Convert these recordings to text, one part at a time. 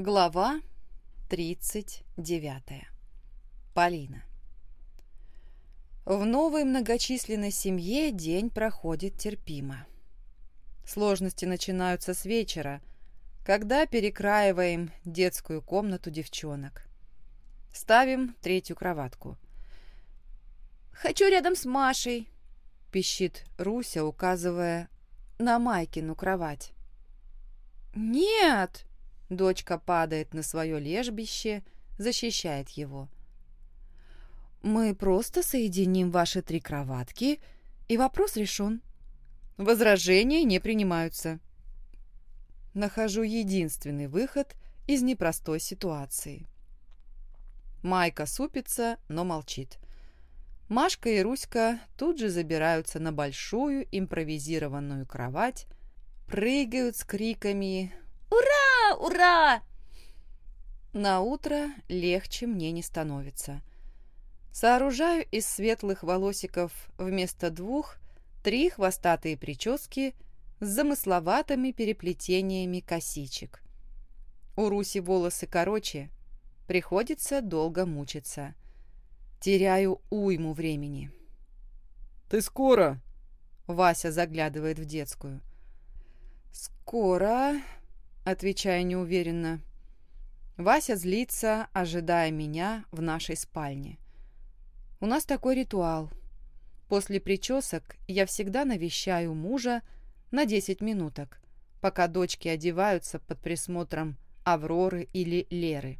Глава 39. Полина. В новой многочисленной семье день проходит терпимо. Сложности начинаются с вечера, когда перекраиваем детскую комнату девчонок. Ставим третью кроватку. «Хочу рядом с Машей», — пищит Руся, указывая на Майкину кровать. «Нет!» Дочка падает на свое лежбище, защищает его. «Мы просто соединим ваши три кроватки, и вопрос решен. Возражения не принимаются». Нахожу единственный выход из непростой ситуации. Майка супится, но молчит. Машка и Руська тут же забираются на большую импровизированную кровать, прыгают с криками «Ура! Ура!» На утро легче мне не становится. Сооружаю из светлых волосиков вместо двух три хвостатые прически с замысловатыми переплетениями косичек. У Руси волосы короче, приходится долго мучиться. Теряю уйму времени. «Ты скоро?» Вася заглядывает в детскую. «Скоро», отвечаю неуверенно. Вася злится, ожидая меня в нашей спальне. У нас такой ритуал. После причесок я всегда навещаю мужа на 10 минуток, пока дочки одеваются под присмотром Авроры или Леры.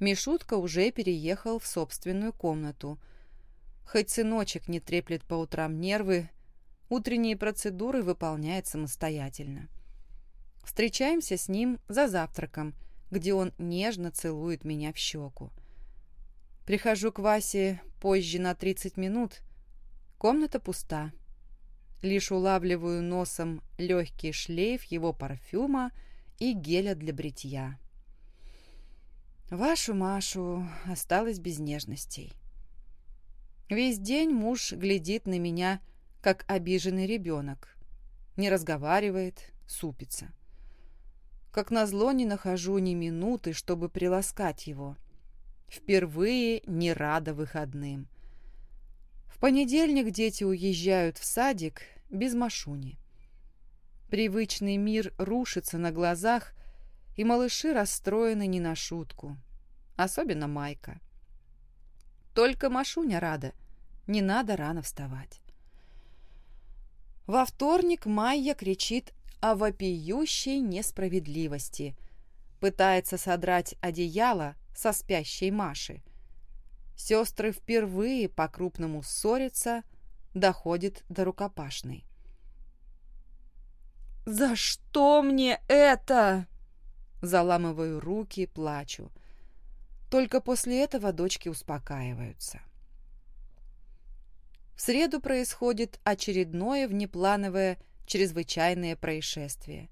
Мишутка уже переехал в собственную комнату. Хоть сыночек не треплет по утрам нервы, утренние процедуры выполняет самостоятельно. Встречаемся с ним за завтраком, где он нежно целует меня в щеку. Прихожу к Васе позже на 30 минут. Комната пуста. Лишь улавливаю носом легкий шлейф его парфюма и геля для бритья. Вашу Машу осталось без нежностей. Весь день муж глядит на меня, как обиженный ребенок. Не разговаривает, супится. Как назло, не нахожу ни минуты, чтобы приласкать его. Впервые не рада выходным. В понедельник дети уезжают в садик без Машуни. Привычный мир рушится на глазах, и малыши расстроены не на шутку. Особенно Майка. Только Машуня рада. Не надо рано вставать. Во вторник Майя кричит о вопиющей несправедливости. Пытается содрать одеяло со спящей Маши. Сестры впервые по-крупному ссорятся, доходит до рукопашной. «За что мне это?» Заламываю руки, плачу. Только после этого дочки успокаиваются. В среду происходит очередное внеплановое чрезвычайные происшествия.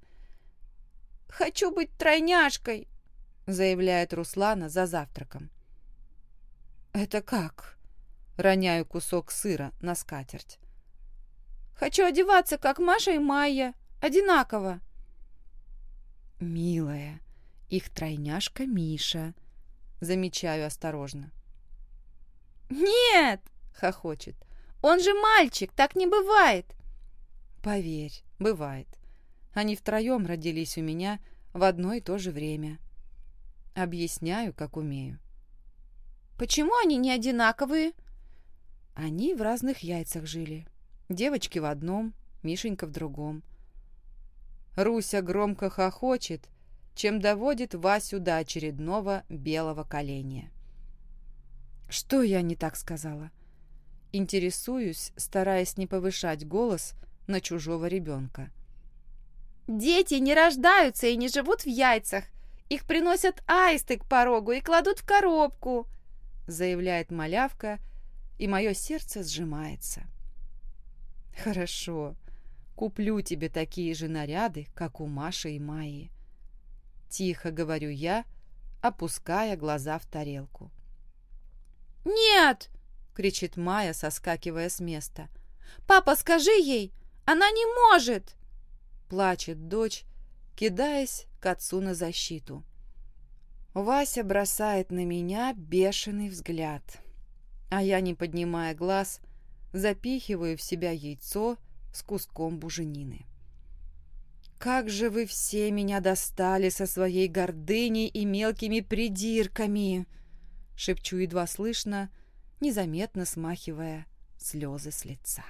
«Хочу быть тройняшкой», — заявляет Руслана за завтраком. «Это как?» — роняю кусок сыра на скатерть. «Хочу одеваться, как Маша и Майя, одинаково». «Милая, их тройняшка Миша», — замечаю осторожно. «Нет!» — хохочет. «Он же мальчик, так не бывает!» Поверь, бывает. Они втроем родились у меня в одно и то же время. Объясняю, как умею. Почему они не одинаковые? Они в разных яйцах жили. Девочки в одном, Мишенька в другом. Руся громко хохочет, чем доводит Васю до очередного белого коленя. Что я не так сказала? Интересуюсь, стараясь не повышать голос, на чужого ребенка. «Дети не рождаются и не живут в яйцах. Их приносят аисты к порогу и кладут в коробку», заявляет малявка, и мое сердце сжимается. «Хорошо, куплю тебе такие же наряды, как у Маши и Майи». Тихо говорю я, опуская глаза в тарелку. «Нет!» — кричит Майя, соскакивая с места. «Папа, скажи ей, она не может!» Плачет дочь, кидаясь к отцу на защиту. Вася бросает на меня бешеный взгляд, а я, не поднимая глаз, запихиваю в себя яйцо с куском буженины. «Как же вы все меня достали со своей гордыней и мелкими придирками!» — шепчу едва слышно, незаметно смахивая слезы с лица.